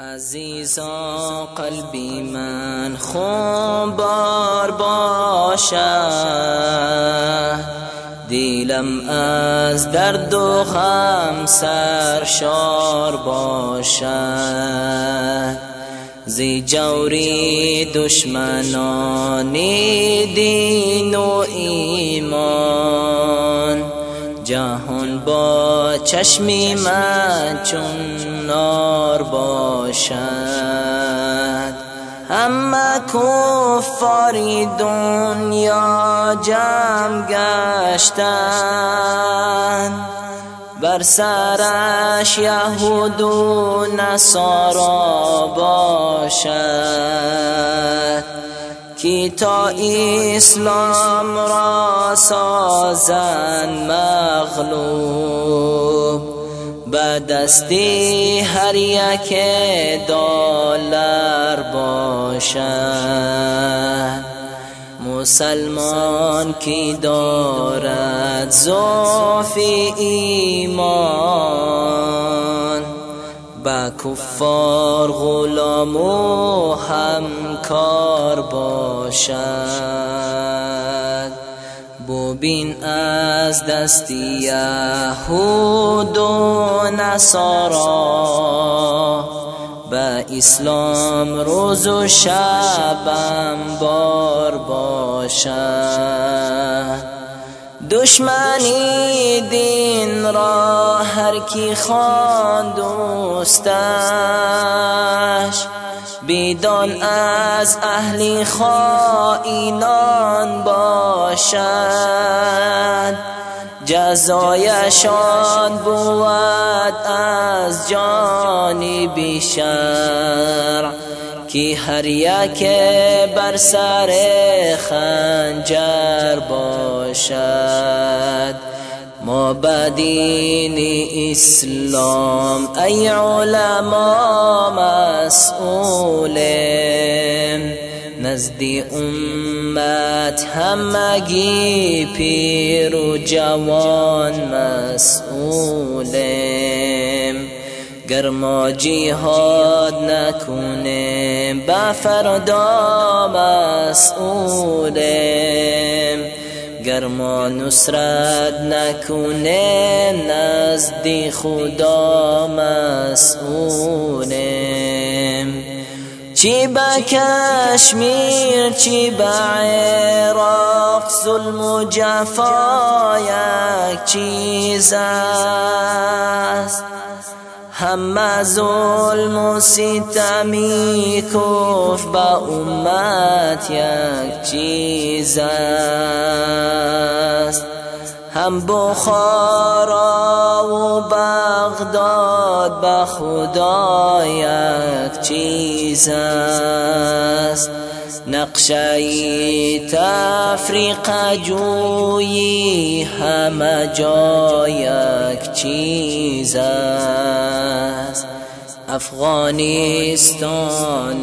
عزیزا قلبی من بار باشد. دیلم از درد و غم سرشار باشد. زی جوری دشمنان دین و ایمان. جهان با چشمی من چون نار باشد. همه کفاری دنیا جمع گشتن. بر سرش یهود و نصارا باشد. کی تا اسلام را سازن مغلوب. به دستی هر یک دلار باشد. مسلمان کی دارد زوفی ایمان؟ با کفار غلام و همکار باشد. ببین از دستی یهود و نصارا. به اسلام روز و شبم بار باشد. دشمنی دین را هر کی خان دوستش بیدان از اهلی خائنان باشد. جزایشان بود از جانب شرع کی هر یک بر سر خنجر باشد. ما بدین اسلام ای علما مسئولیم نزدی امت همگی پیر و جوان مسئولیم. گر ما جهاد نکنیم به فردا مسئولیم. گر ما نصرت نکنیم نزد خدا مسئولیم. چی به کشمیر چی به عراق ظلم و جفا یک چیز است. همه ظلم و ستمی کف با امت یک چیز است. هم بخارا و بغداد به خدا یک چیز است. نقشه تفریق جویی همه جا یک چیز است افغانستان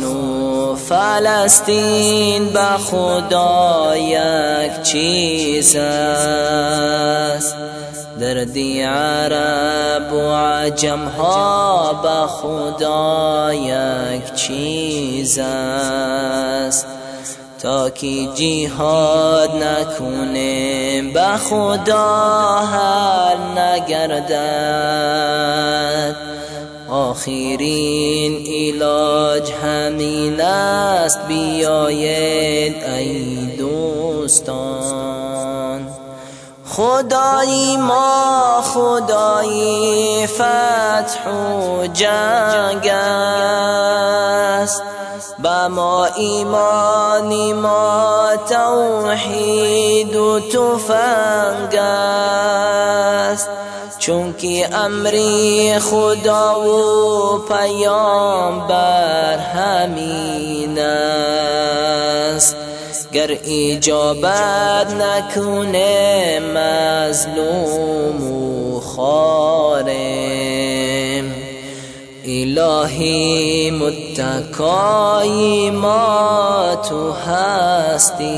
و فلسطین به خدا یک چیز است. دردی عرب و عجم ها به خدا یک چیز است. تا کی جهاد نکنیم به خدا حل نگردد. آخرین علاج همین است بیاید ای دوستان. خدای ما خدای فتح و جنگ است. با ما ایمانی ما توحید و تفنگ است. چون که امری خدا و پیامبر همین است. گر اجابت نکنه مظلوم و خارم. الهی متکای ما تو هستی.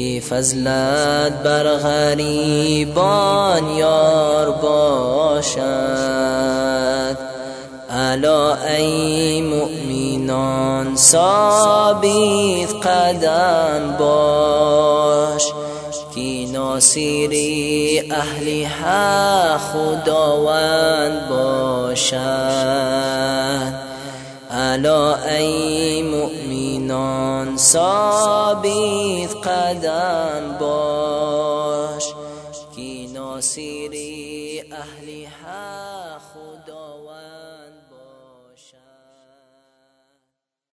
کی فضلت بر غریبان یار باشد. الا ای مؤمنان ثابت قدم باش کی ناصری اهل حق خداوند باشد. على أي مؤمنان صابت قدم باش كي ناصري أهل حال